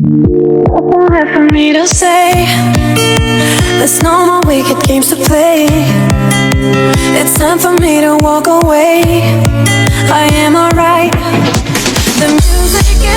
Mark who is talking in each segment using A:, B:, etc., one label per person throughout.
A: Nothing left for me to say. There's no more wicked games to play. It's time for me to walk away. I am alright.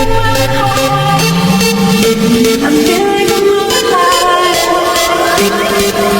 A: I'm
B: feeling alive.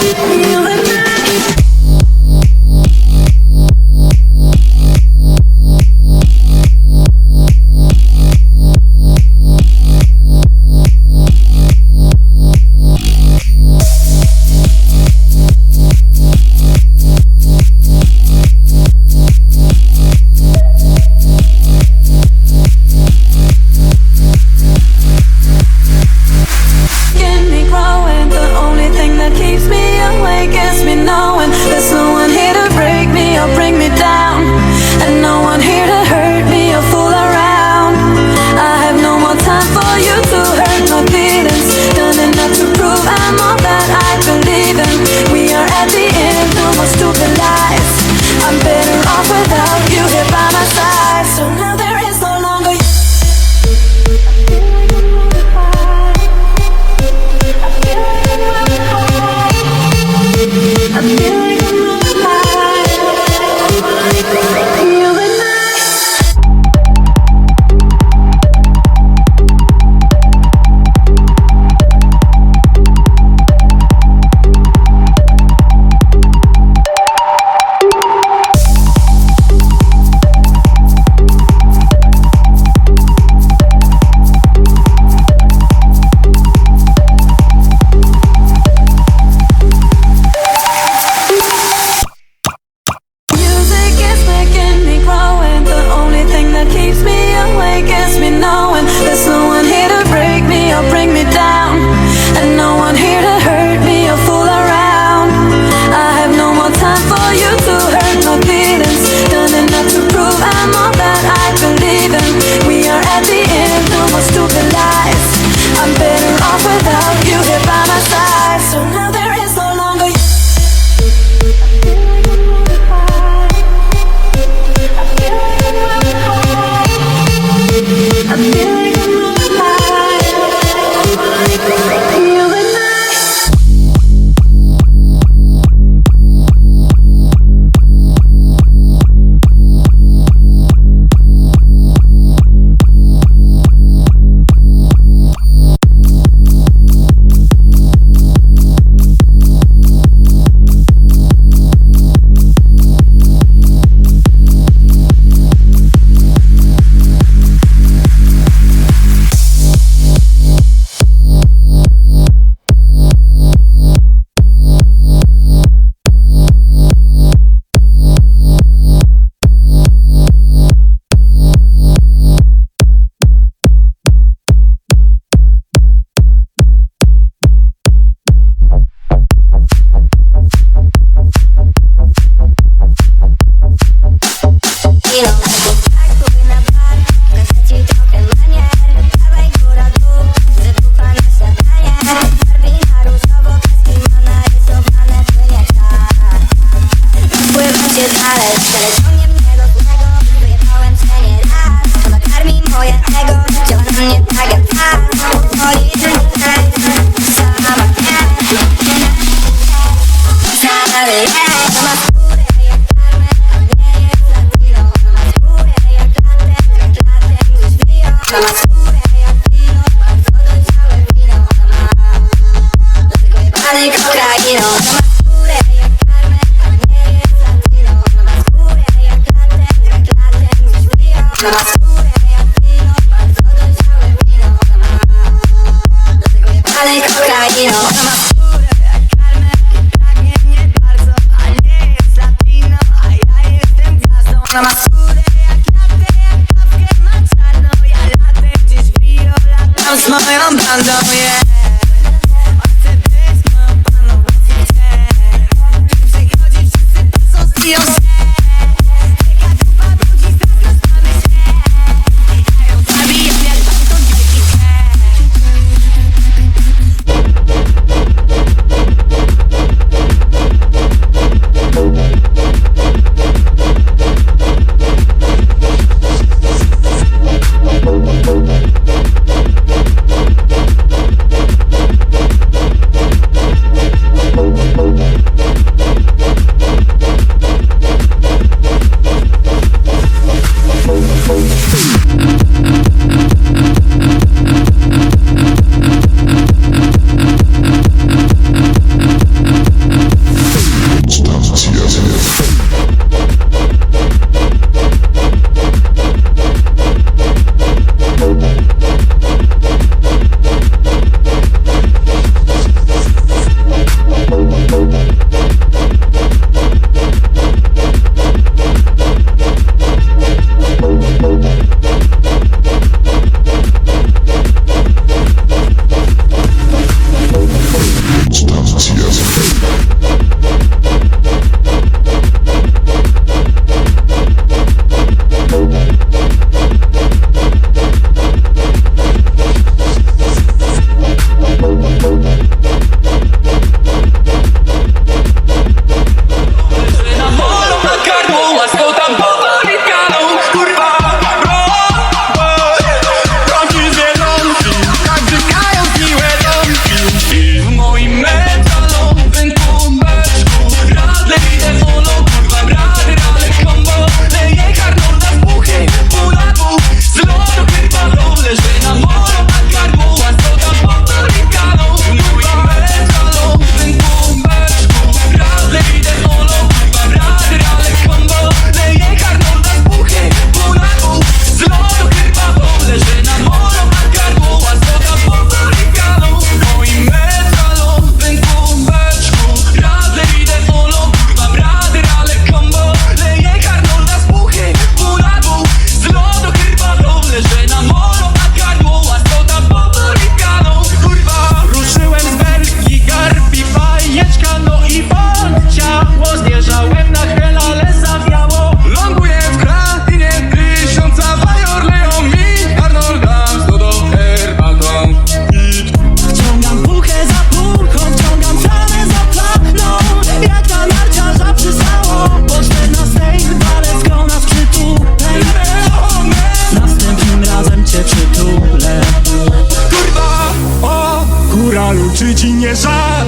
B: ci nie żal.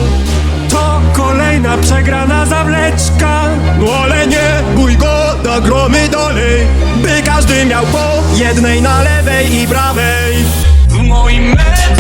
B: To kolejna przegrana zawleczka. No ale nie bój go do gromy dolej By każdy miał po jednej na lewej i prawej. W moim
C: meczu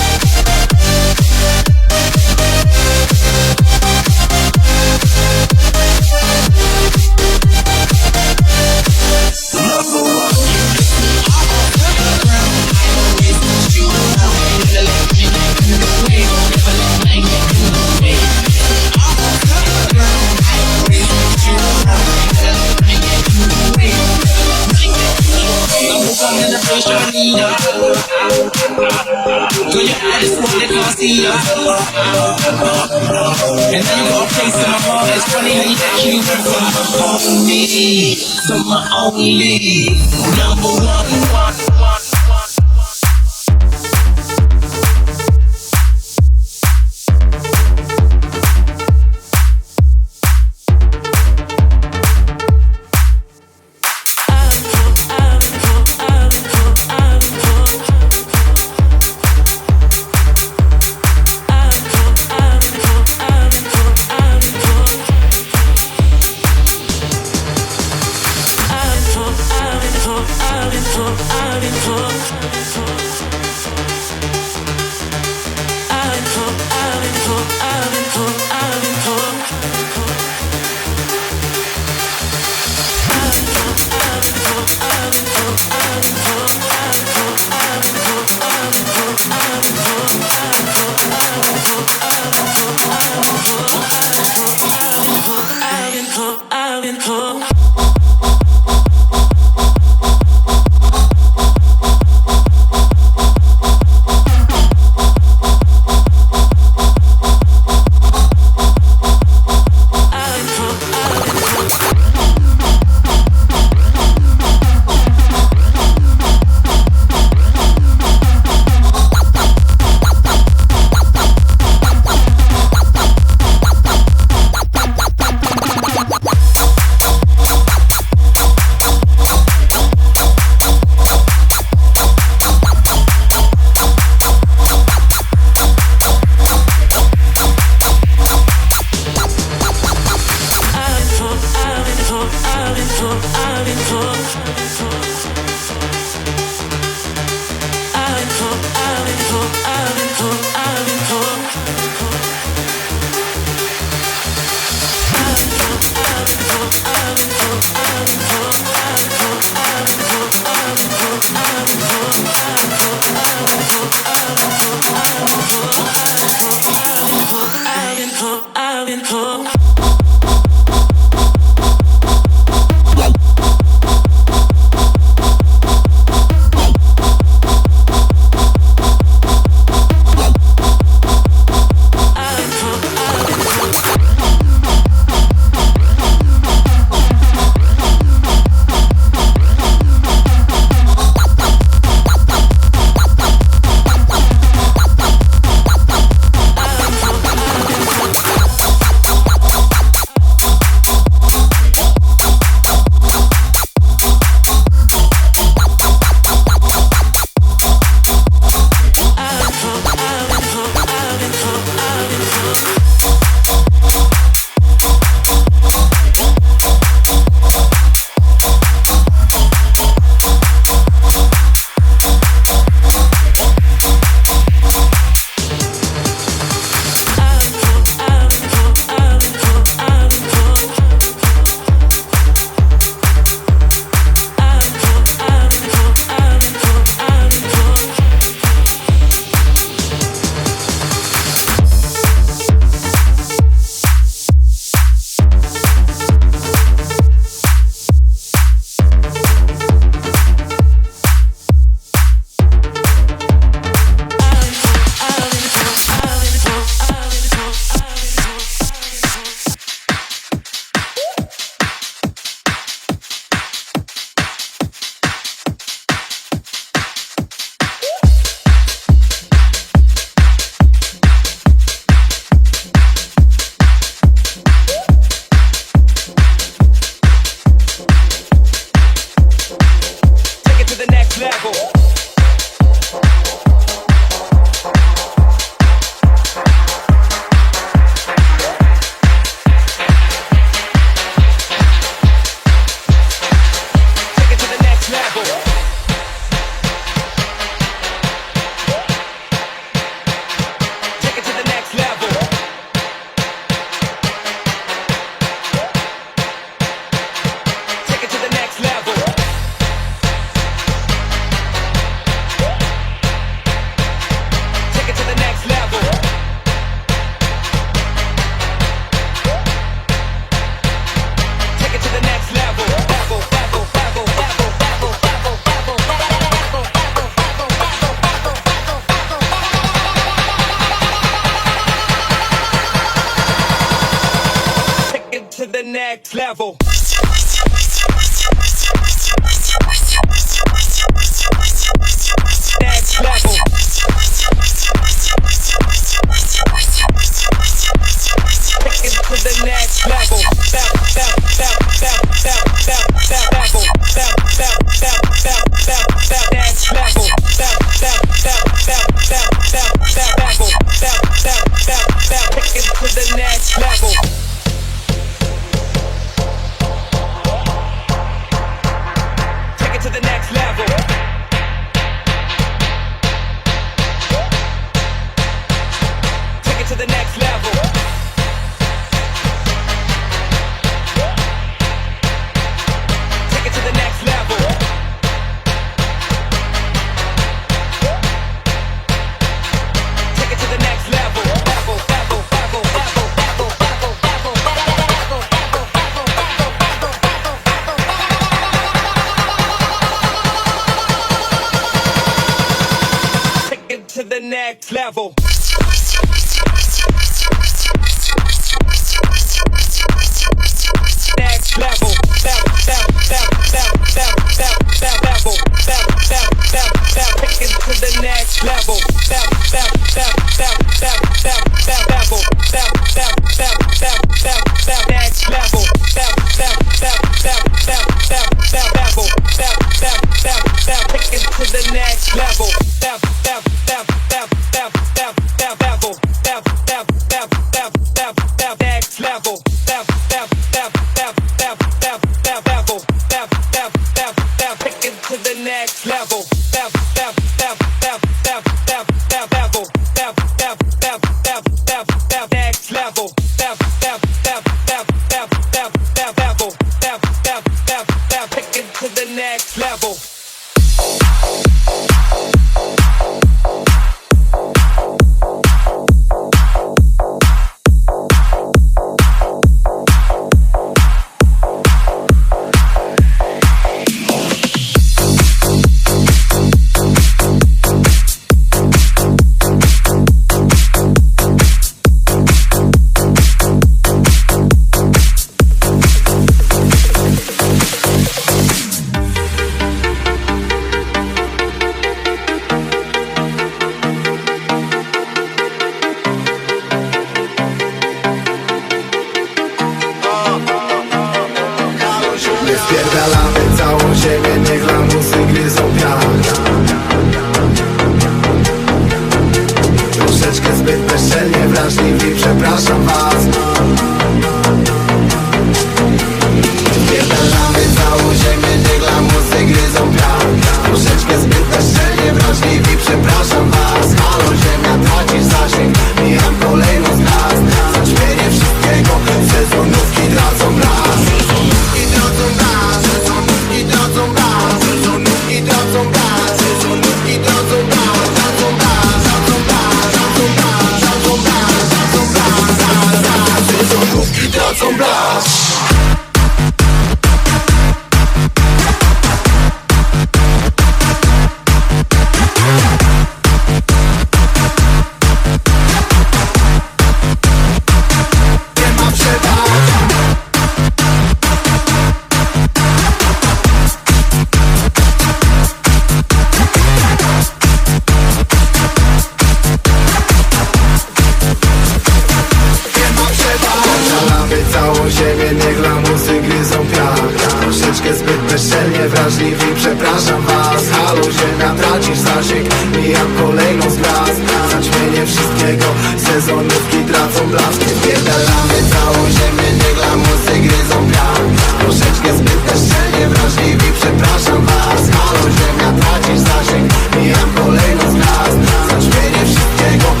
C: Przepraszam was, halo ziemia tracisz zasięg Mijam kolejną z gwiazd Zaćmienie wszystkiego, sezonówki tracą blask. Pierdalamy całą ziemię, niech lamusy gryzą piach Troszeczkę zbyt bezczelnie wrażliwi Przepraszam was, halo ziemia tracisz zasięg Mijam kolejną z gwiazd Zaćmienie wszystkiego.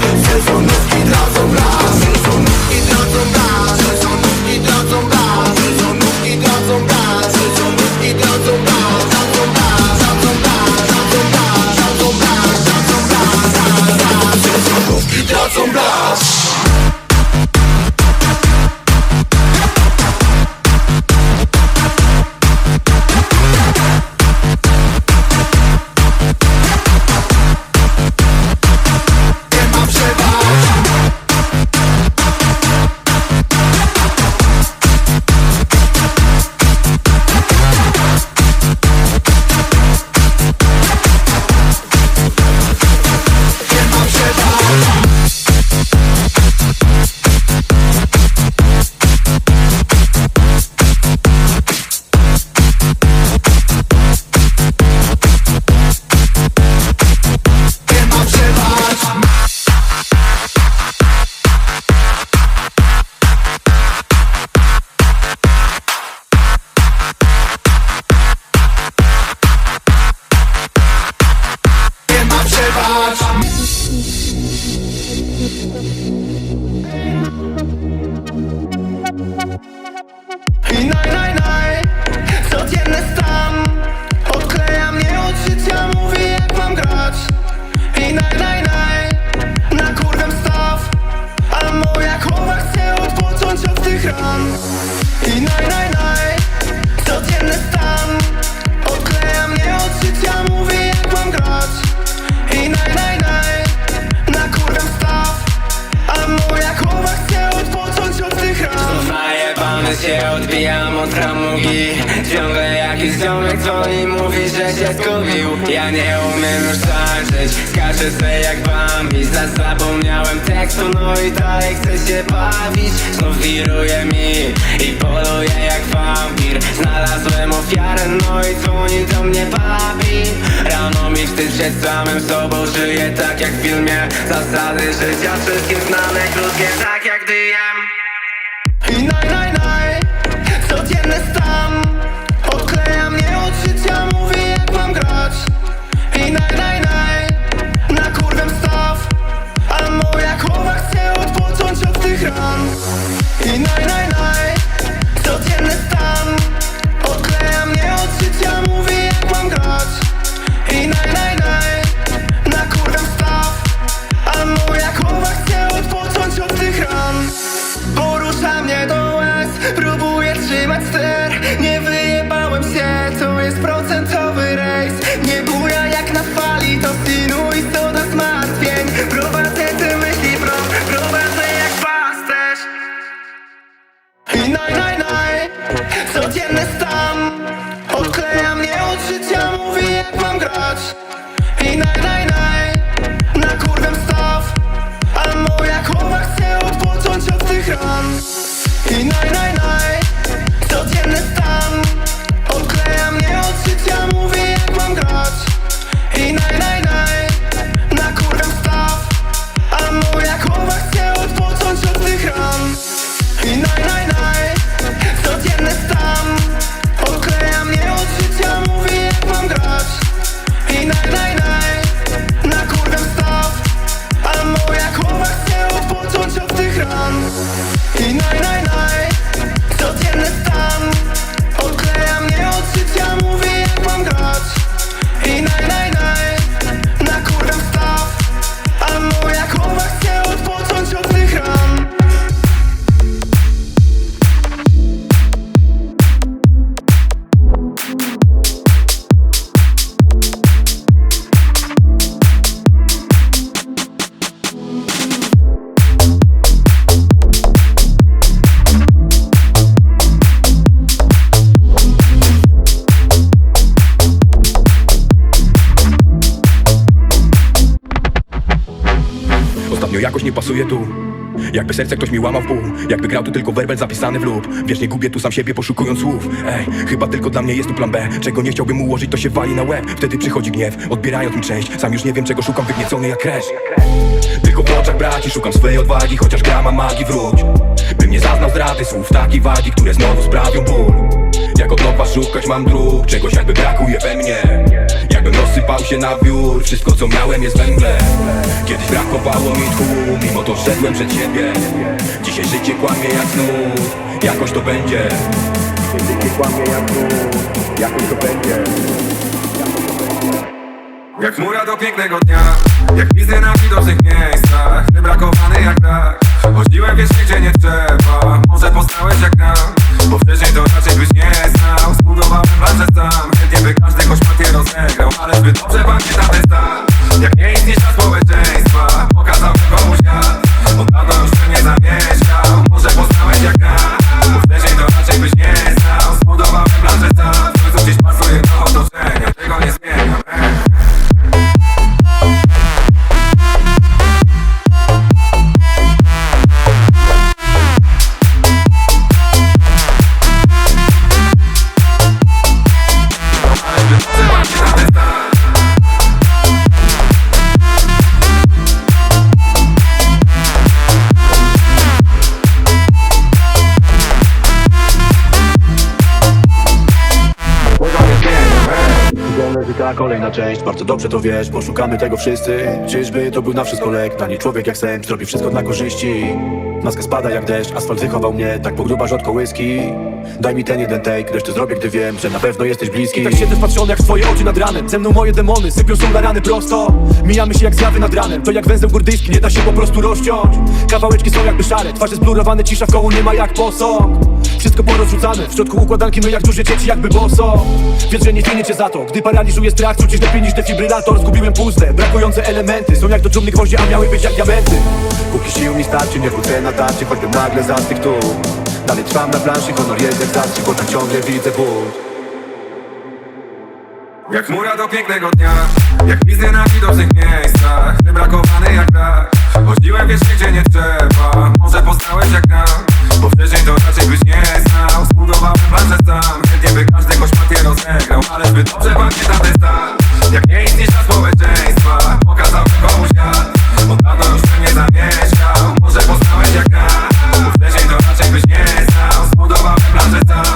D: Skaczę se jak Bambi Za zapomniałem tekstu No i dalej chcę się bawić. Znów wiruje mi I poluje jak wampir. Znalazłem ofiarę No i dzwoni do mnie papi. Rano mi wstyd przed samym sobą Żyję tak jak w filmie. Zasady życia wszystkim znane Krótkie tak jak DM
E: I
F: Jakby serce ktoś mi łamał w pół. Jakby grał tu tylko werbel zapisany w lub. Wiesz, nie gubię tu sam siebie poszukując słów. Ej, chyba tylko dla mnie jest tu plan B. Czego nie chciałbym ułożyć, to się wali na łeb. Wtedy przychodzi gniew, odbierając mi część Sam już nie wiem, czego szukam, wygniecony jak kresz Tylko w oczach braci szukam swej odwagi Chociaż grama magii wróć. Bym nie zaznał zdrady słów takiej wagi Które znowu sprawią ból. Jak od nowa szukać mam dróg Czegoś jakby brakuje we mnie Rozsypał się na wiór. Wszystko co miałem jest we mgle. Kiedyś brakowało mi tchu Mimo to szedłem przed siebie. Dzisiaj życie kłamie jak znów Jakoś to będzie. Życie kłamie jak znów Jakoś to będzie.
G: Jak chmura do pięknego dnia. Jak widzę na widocznych miejscach. Wybrakowany jak brak Chodziłem wiecznie gdzie nie trzeba. Może poznałeś jak nam. Bo wcześniej to raczej byś nie znał. Zbudowałem plażę sam by każdy koszmar je rozegrał Ale zbyt dobrze pamiętam ten stan. Jak nie istnieje
H: bardzo dobrze to wiesz, bo szukamy tego wszyscy. Czyżby to był na wszystko lek, tani człowiek jak sen, zrobi wszystko dla korzyści. Maska spada jak deszcz, asfalt wychował mnie, tak pogrubasz od kołyski Daj mi ten jeden take, resztę zrobię gdy wiem, że na pewno jesteś bliski. Tak siedzę wpatrzony jak w twoje oczy nad ranem, ze mną moje demony sypią są na rany prosto. Mijamy się jak zjawy nad ranem, to jak węzeł górdyjski, nie da się po prostu rozciąć. Kawałeczki są jakby szare, twarze zblurowane, cisza w koło nie ma jak posąg wszystko porozrzucane, w środku układanki my jak duże dzieci jakby boso. Więc, że nie cenię cię za to, gdy paraliżuje strach Czuć lepiej niż defibrylator, zgubiłem puzzle Brakujące elementy, są jak do dżumny gwoździe, a miały być jak diamenty. Póki sił mi starczy, nie wrócę na tarcie, choćby nagle zastych tu Dalej trwam na planszy, honor jest jak zastrzyk, w oczach ciągle widzę ból.
I: Jak mura do pięknego dnia, jak wizy na widocznych miejscach Wybrakowany jak brak, chodziłem wiecznie gdzie nie trzeba Może poznałeś jak nam bo wcześniej to raczej byś nie znał. Zbudowałem planszę sam Chętnie by każdy go szpatnie rozegrał Ale zbyt dobrze pamiętam ten stan Jak nie istniesz dla społeczeństwa Pokazałem komuś ja Od dawna już się nie zamieszkał Może poznałeś jak ja. Bo wcześniej to raczej byś nie znał. Zbudowałem planszę sam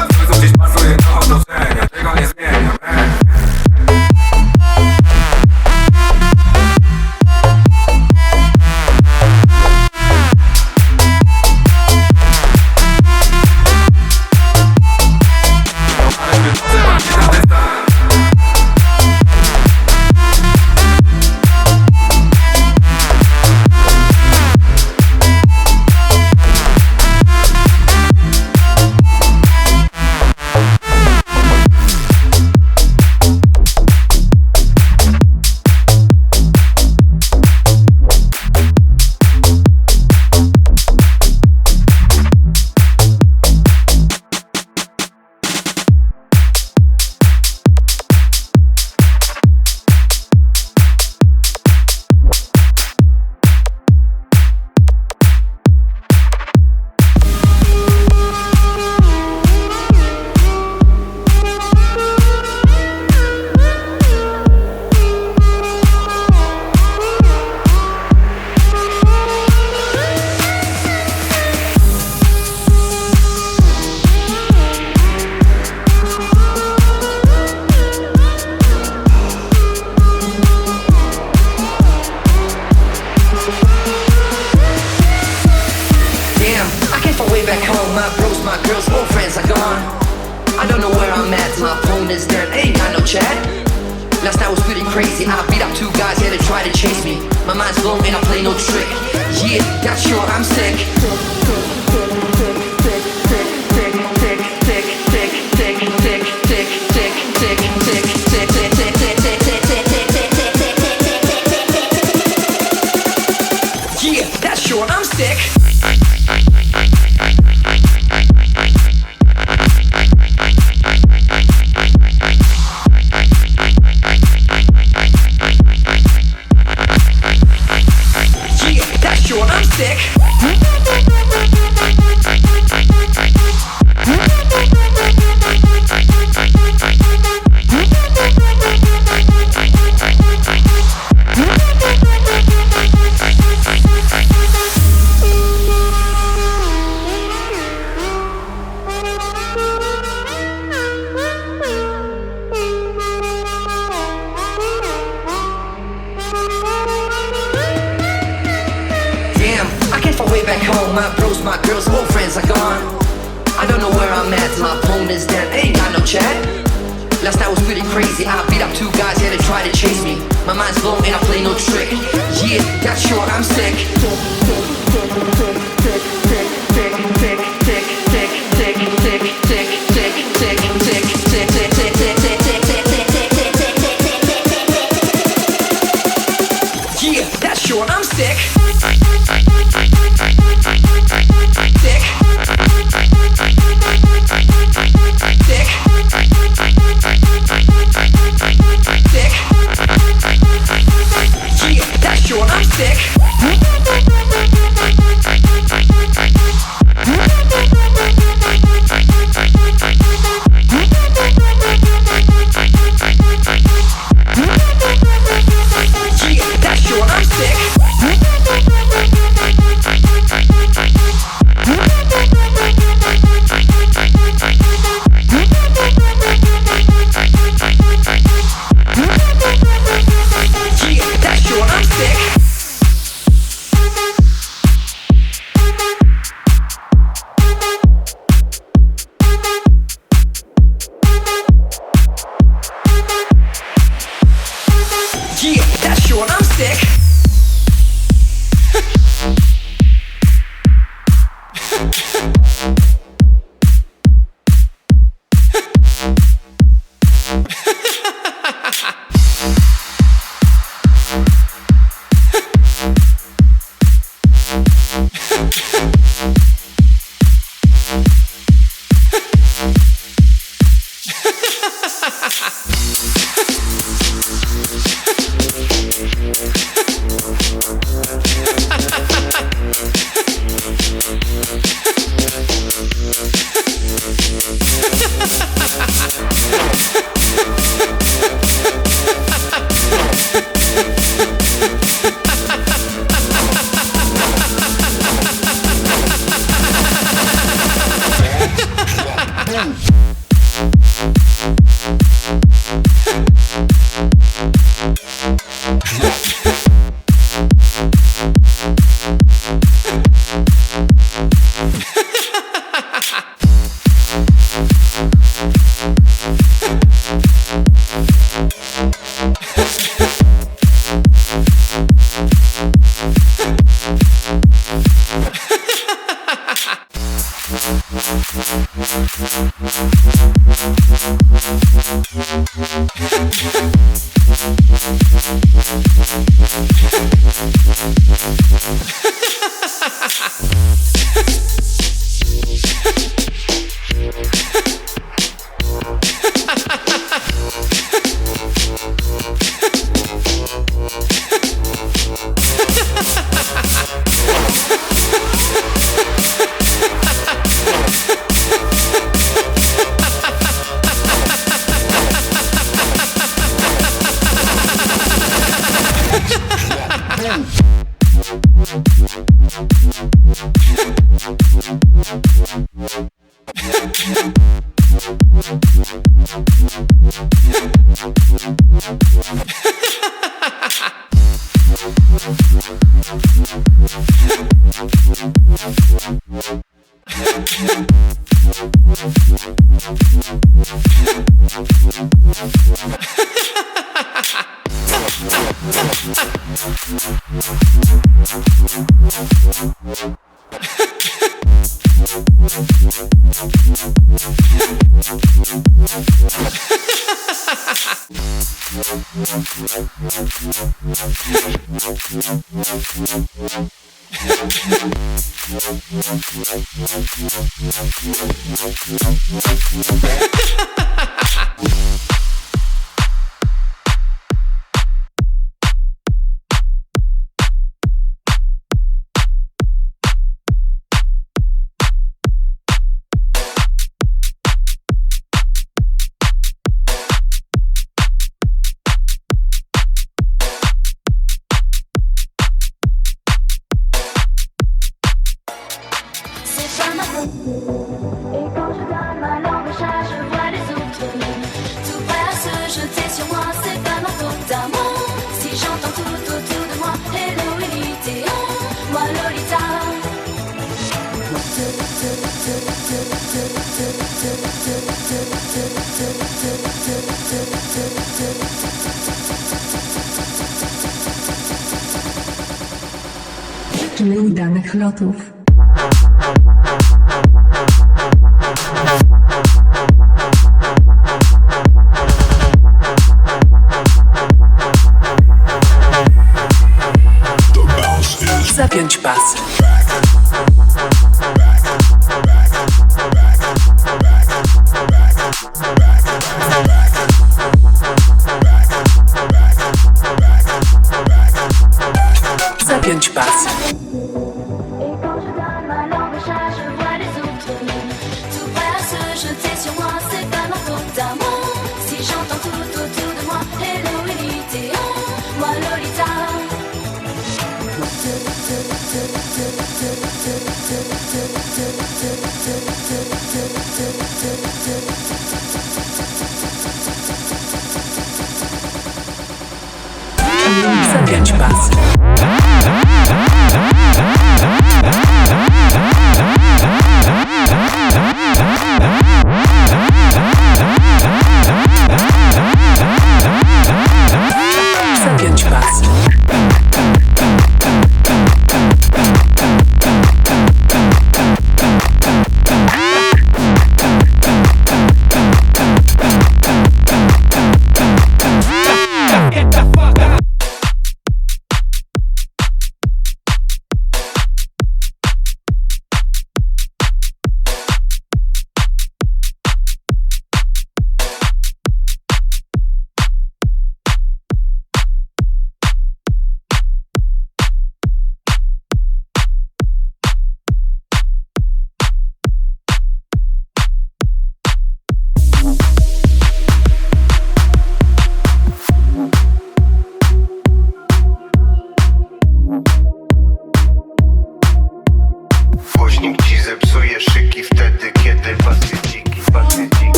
J: tá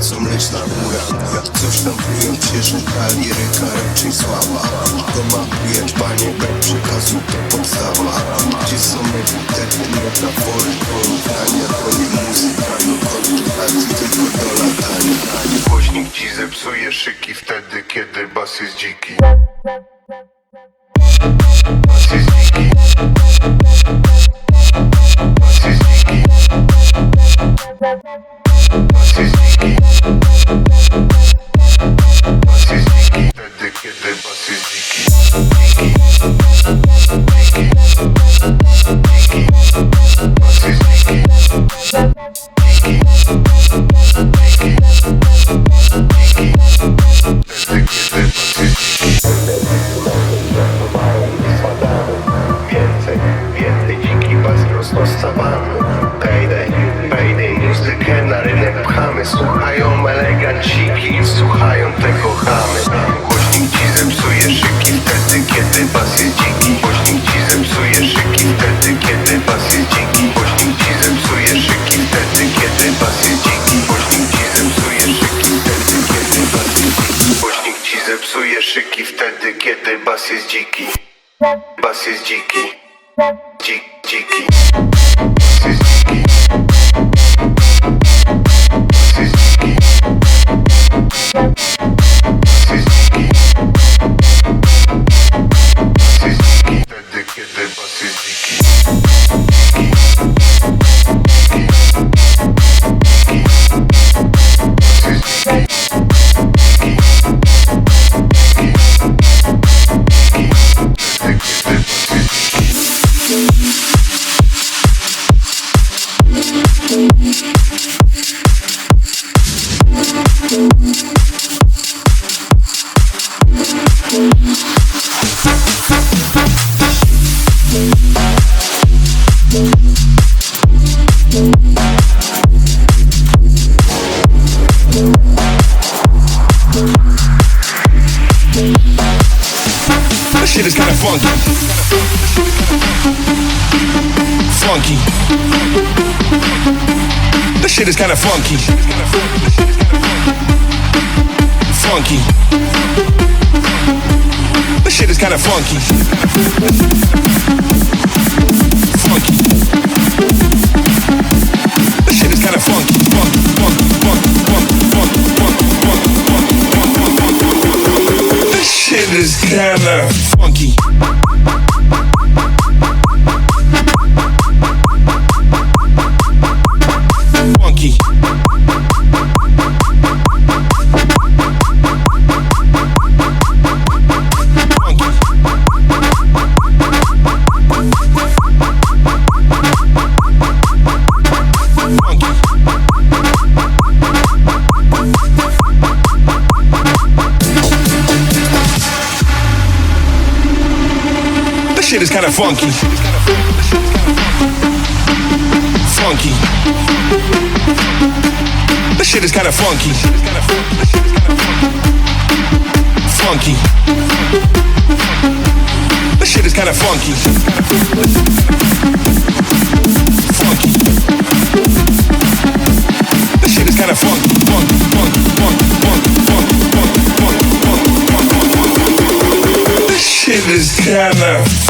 J: Co mleczna góra Coś tam plują cieszy ta liryka raczej słaba. To ma panie, bez przekazu to podstawa. Gdzie są epitety, metafory, porównania? To nie muzyka, no kontynuacji, tylko do latania. Głośnik ci zepsuje szyki wtedy, kiedy bas jest dziki.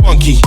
K: Funky.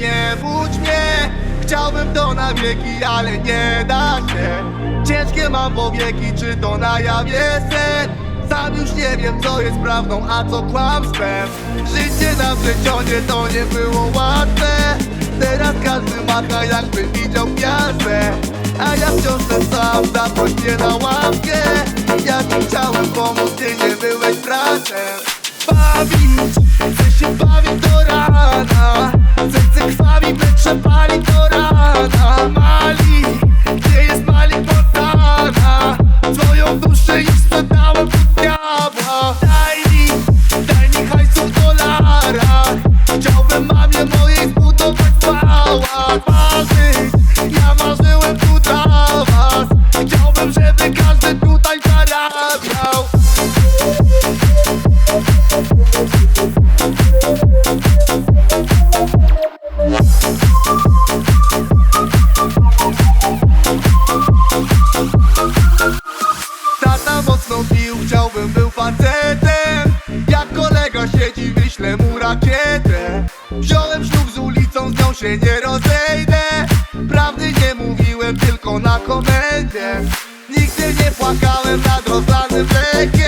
L: Nie budź mnie Chciałbym to na wieki, ale nie da się. Ciężkie mam powieki, czy to na jawie sen Sam już nie wiem, co jest prawdą, a co kłamstwem. Życie na plecionie to nie było łatwe. Teraz każdy macha, jakby widział gwiazdę. A ja wciąż ten sam, zaproś mnie na ławkę. Ja ci chciałem pomóc, ty nie byłeś bratem Bawić, chcę się bawić do rana. Serce krwawi, wnętrze pali do rana. Mali, gdzie jest Malik Montana? Twoją duszę już sprzedałem pod diabła. Daj mi, daj mi hajsu w dolarach. Chciałbym mamie mojej zbudować pałac Marzyć, się nie rozejdę. Prawdy nie mówiłem, tylko na komendzie. Nigdy nie płakałem nad rozlanym mlekiem